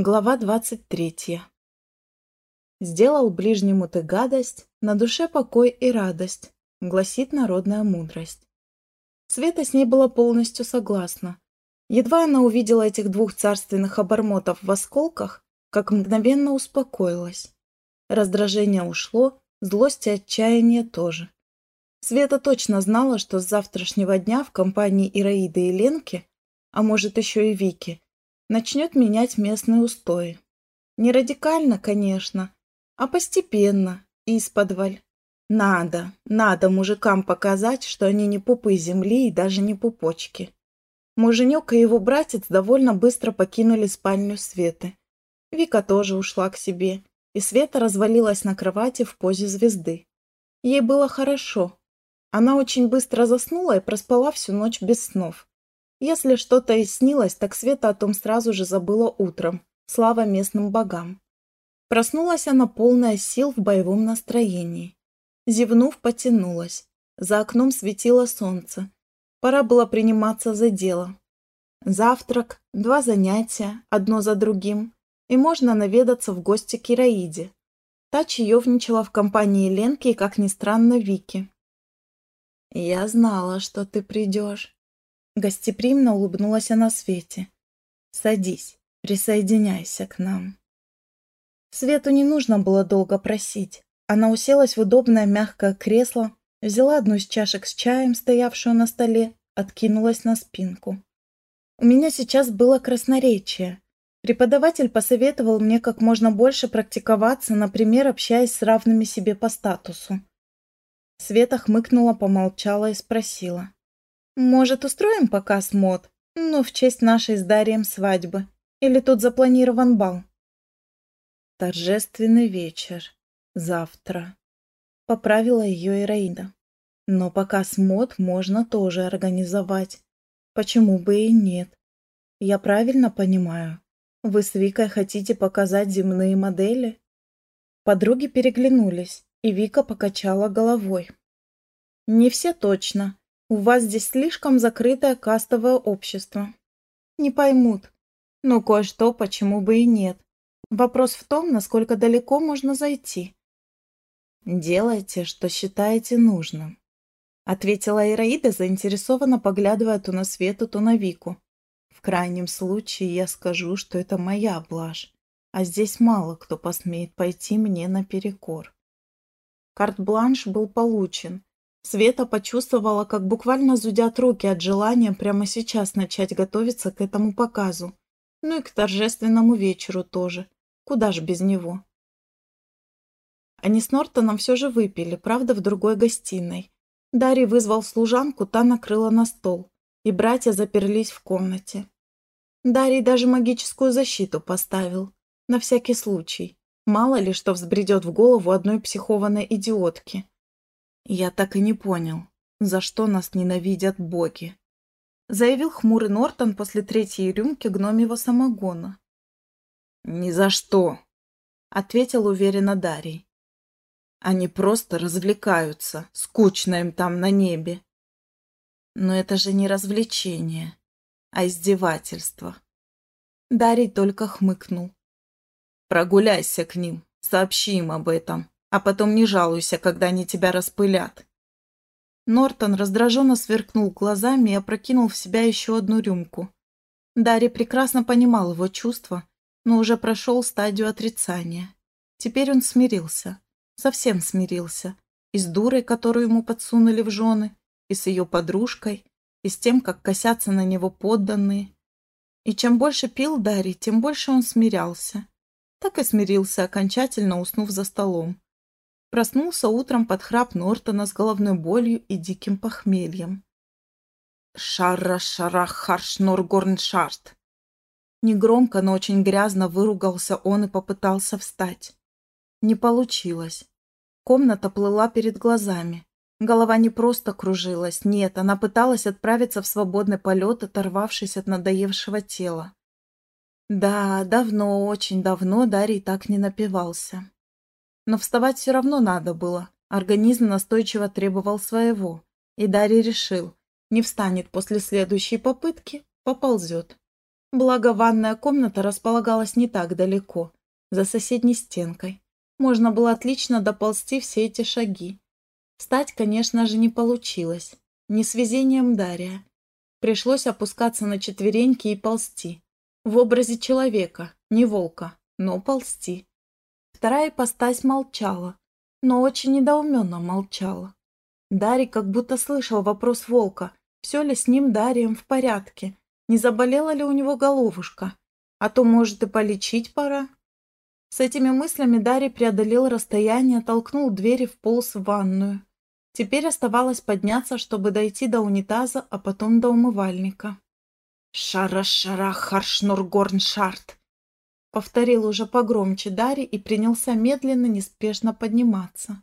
Глава 23. «Сделал ближнему ты гадость, на душе покой и радость», гласит народная мудрость. Света с ней была полностью согласна. Едва она увидела этих двух царственных обормотов в осколках, как мгновенно успокоилась. Раздражение ушло, злость и отчаяние тоже. Света точно знала, что с завтрашнего дня в компании Ираиды и Ленки, а может еще и Вики, начнет менять местные устои. Не радикально, конечно, а постепенно, исподволь. Надо, надо мужикам показать, что они не пупы земли и даже не пупочки. Муженек и его братец довольно быстро покинули спальню Светы. Вика тоже ушла к себе, и Света развалилась на кровати в позе звезды. Ей было хорошо. Она очень быстро заснула и проспала всю ночь без снов. Если что-то и снилось, так Света о том сразу же забыла утром. Слава местным богам. Проснулась она полная сил в боевом настроении. Зевнув, потянулась. За окном светило солнце. Пора было приниматься за дело. Завтрак, два занятия, одно за другим, и можно наведаться в гости к Ираиде. Та чаевничала в компании Ленки и, как ни странно, Вики. «Я знала, что ты придешь», Гостеприимно улыбнулась она Свете. «Садись, присоединяйся к нам». Свету не нужно было долго просить. Она уселась в удобное мягкое кресло, взяла одну из чашек с чаем, стоявшую на столе, откинулась на спинку. У меня сейчас было красноречие. Преподаватель посоветовал мне как можно больше практиковаться, например, общаясь с равными себе по статусу. Света хмыкнула, помолчала и спросила. Может, устроим показ мод? Ну, в честь нашей с Дарием свадьбы. Или тут запланирован бал? Торжественный вечер. Завтра. Поправила ее Ираида. Но показ мод можно тоже организовать. Почему бы и нет? Я правильно понимаю? Вы с Викой хотите показать земные модели? Подруги переглянулись, и Вика покачала головой. Не все точно. У вас здесь слишком закрытое кастовое общество. Не поймут. Но кое-что почему бы и нет. Вопрос в том, насколько далеко можно зайти. Делайте, что считаете нужным. Ответила Ираида, заинтересованно поглядывая то на Свету, то на Вику. В крайнем случае я скажу, что это моя блажь, а здесь мало кто посмеет пойти мне наперекор. Карт-бланш был получен, Света почувствовала, как буквально зудят руки от желания прямо сейчас начать готовиться к этому показу. Ну и к торжественному вечеру тоже. Куда ж без него? Они с Нортоном все же выпили, правда, в другой гостиной. Дарий вызвал служанку, та накрыла на стол, и братья заперлись в комнате. Дарий даже магическую защиту поставил, на всякий случай. Мало ли что взбредет в голову одной психованной идиотки. «Я так и не понял, за что нас ненавидят боги», заявил хмурый Нортон после третьей рюмки гномьего самогона. «Ни за что», — ответил уверенно Дарий. «Они просто развлекаются, скучно им там на небе». «Но это же не развлечение, а издевательство». Дарий только хмыкнул. «Прогуляйся к ним, сообщи им об этом», а потом не жалуйся, когда они тебя распылят». Нортон раздраженно сверкнул глазами и опрокинул в себя еще одну рюмку. Дарри прекрасно понимал его чувства, но уже прошел стадию отрицания. Теперь он смирился, совсем смирился, и с дурой, которую ему подсунули в жены, и с ее подружкой, и с тем, как косятся на него подданные. И чем больше пил Дарри, тем больше он смирялся. Так и смирился, окончательно уснув за столом. Проснулся утром под храп Нортона с головной болью и диким похмельем. «Шарра-шара-харш-норгорн-шарт!» Негромко, но очень грязно выругался он и попытался встать. Не получилось. Комната плыла перед глазами. Голова не просто кружилась, нет, она пыталась отправиться в свободный полет, оторвавшись от надоевшего тела. Да, давно, очень давно Дарий так не напивался. Но вставать все равно надо было. Организм настойчиво требовал своего. И Дарья решил, не встанет после следующей попытки, поползет. Благо, ванная комната располагалась не так далеко, за соседней стенкой. Можно было отлично доползти все эти шаги. Встать, конечно же, не получилось. Не с везением Дария. Пришлось опускаться на четвереньки и ползти. В образе человека, не волка, но ползти. Вторая ипостась молчала, но очень недоуменно молчала. Дарий как будто слышал вопрос волка, все ли с ним Дарием в порядке, не заболела ли у него головушка, а то, может, и полечить пора. С этими мыслями Дарий преодолел расстояние, толкнул дверь и вполз в ванную. Теперь оставалось подняться, чтобы дойти до унитаза, а потом до умывальника. «Шара-шара, харшнургорншарт!» Повторил уже погромче Дарий и принялся медленно, неспешно подниматься.